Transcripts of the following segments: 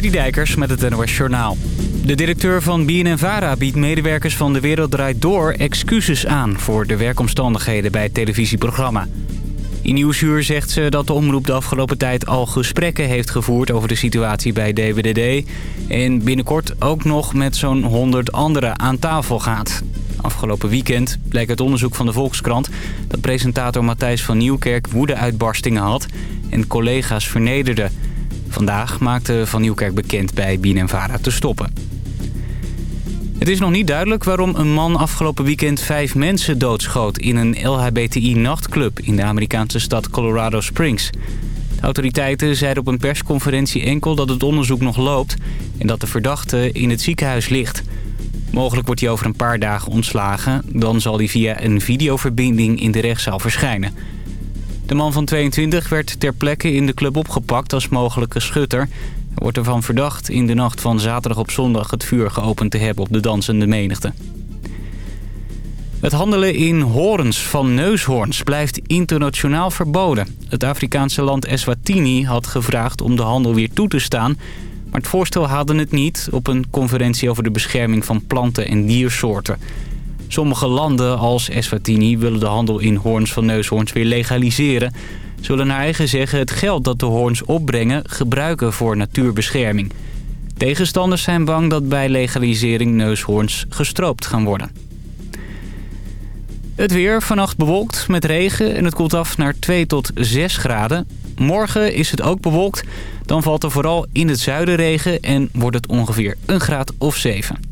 Dijkers met het NOS Journaal. De directeur van BNNVARA biedt medewerkers van De Wereld Draait Door excuses aan... voor de werkomstandigheden bij het televisieprogramma. In Nieuwsuur zegt ze dat de omroep de afgelopen tijd al gesprekken heeft gevoerd... over de situatie bij DWDD. En binnenkort ook nog met zo'n 100 anderen aan tafel gaat. Afgelopen weekend bleek uit onderzoek van de Volkskrant... dat presentator Matthijs van Nieuwkerk woedeuitbarstingen had... en collega's vernederde... Vandaag maakte Van Nieuwkerk bekend bij BNNVARA te stoppen. Het is nog niet duidelijk waarom een man afgelopen weekend vijf mensen doodschoot... in een LHBTI-nachtclub in de Amerikaanse stad Colorado Springs. De autoriteiten zeiden op een persconferentie enkel dat het onderzoek nog loopt... en dat de verdachte in het ziekenhuis ligt. Mogelijk wordt hij over een paar dagen ontslagen. Dan zal hij via een videoverbinding in de rechtszaal verschijnen. De man van 22 werd ter plekke in de club opgepakt als mogelijke schutter. Hij wordt ervan verdacht in de nacht van zaterdag op zondag het vuur geopend te hebben op de dansende menigte. Het handelen in horens van neushoorns blijft internationaal verboden. Het Afrikaanse land Eswatini had gevraagd om de handel weer toe te staan... maar het voorstel haalde het niet op een conferentie over de bescherming van planten en diersoorten... Sommige landen als Eswatini willen de handel in hoorns van neushoorns weer legaliseren. Zullen naar eigen zeggen het geld dat de hoorns opbrengen gebruiken voor natuurbescherming. Tegenstanders zijn bang dat bij legalisering neushoorns gestroopt gaan worden. Het weer vannacht bewolkt met regen en het koelt af naar 2 tot 6 graden. Morgen is het ook bewolkt. Dan valt er vooral in het zuiden regen en wordt het ongeveer een graad of 7.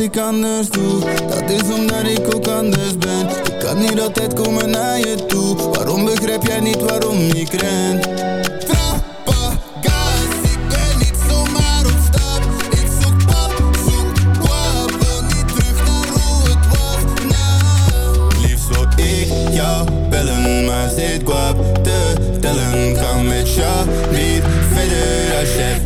Ik anders doe. Dat is omdat ik ook anders ben. Ik kan niet altijd komen naar je toe. Waarom begrijp jij niet waarom ik ren? Trappa, gas, ik ben niet zomaar op stap. Ik zoek pap, zoek wap Wil niet terug naar hoe het was. Nou Liefst zou ik jou bellen Maar zit guap te tellen. Kan met jou niet verder als jij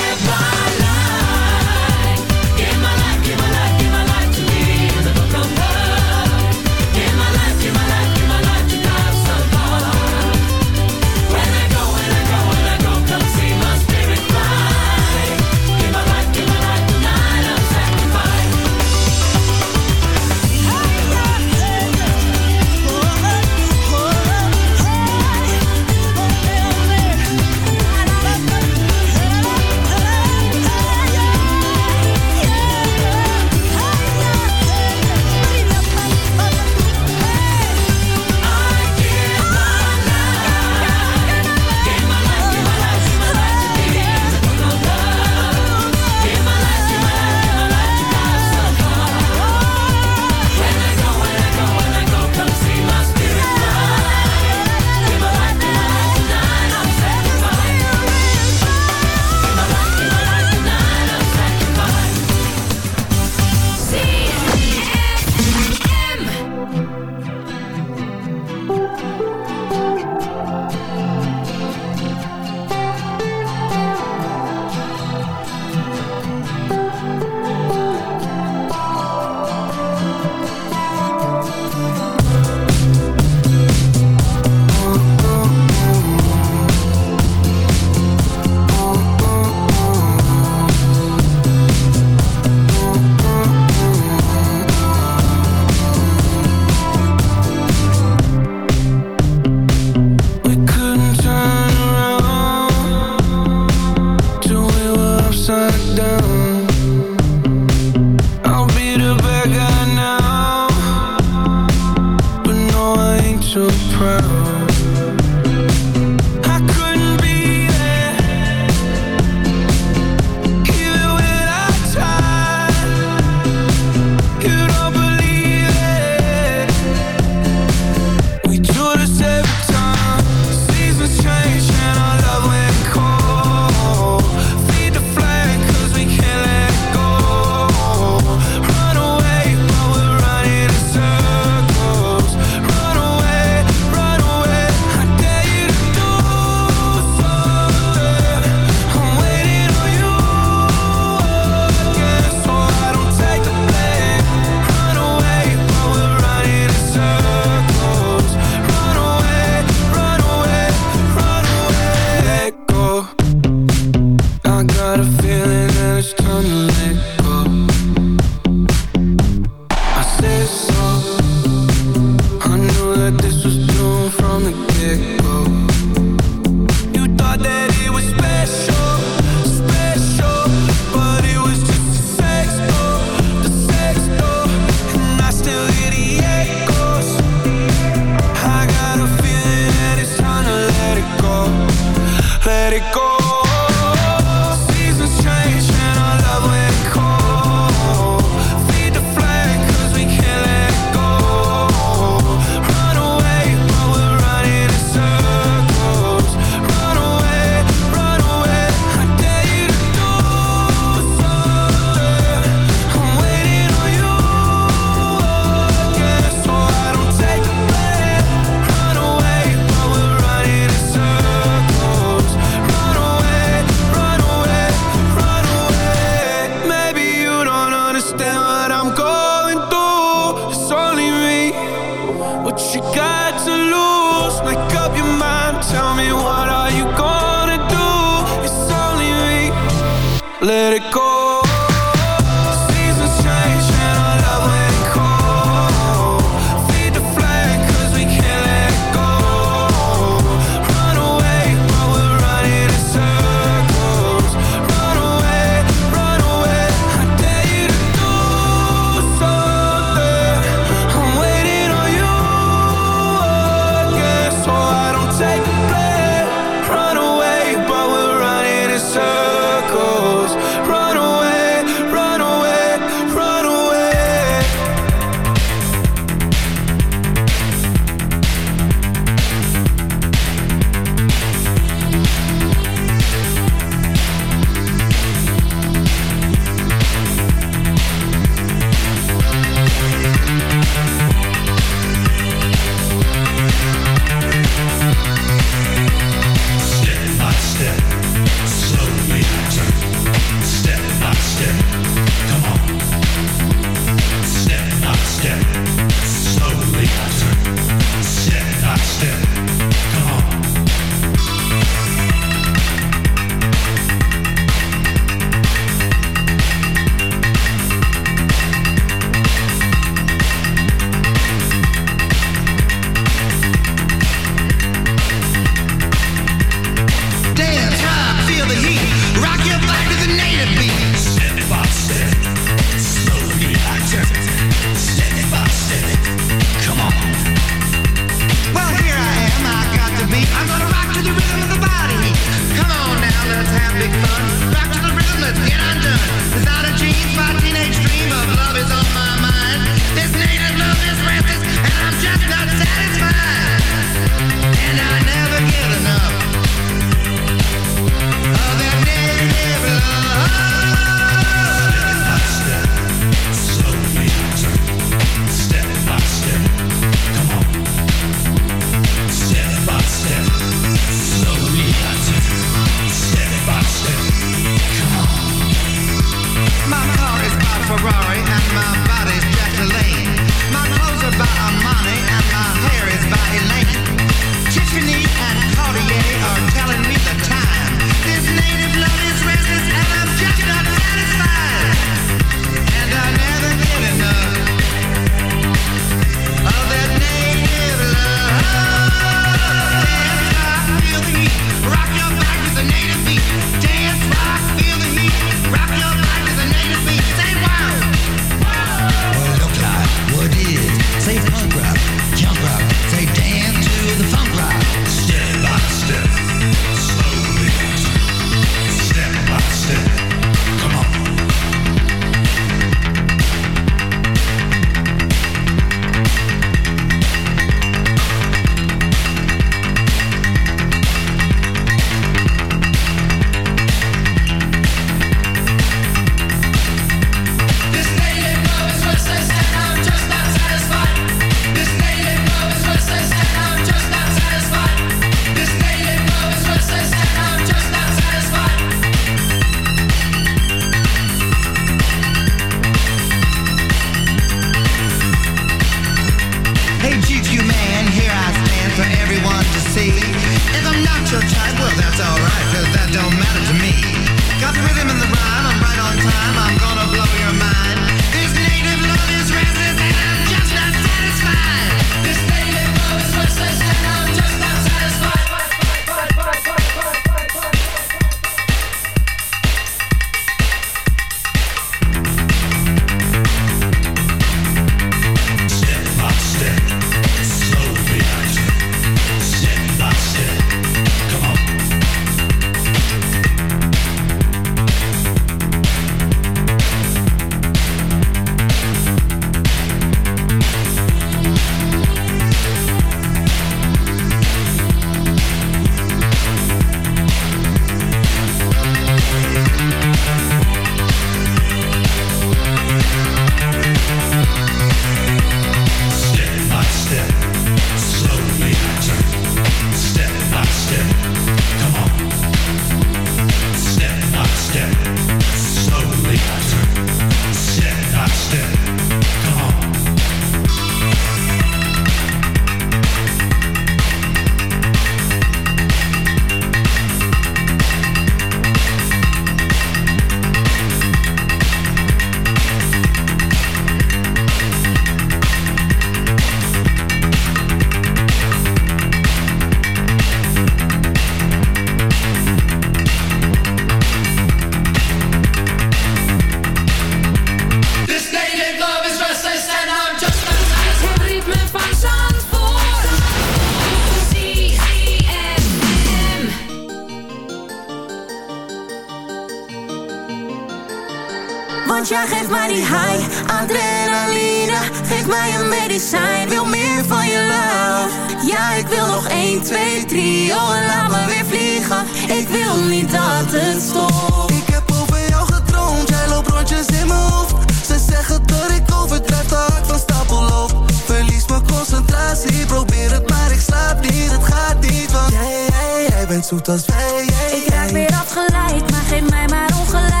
zoet als wij. Ik raak weer afgeleid, maar geef mij maar ongelijk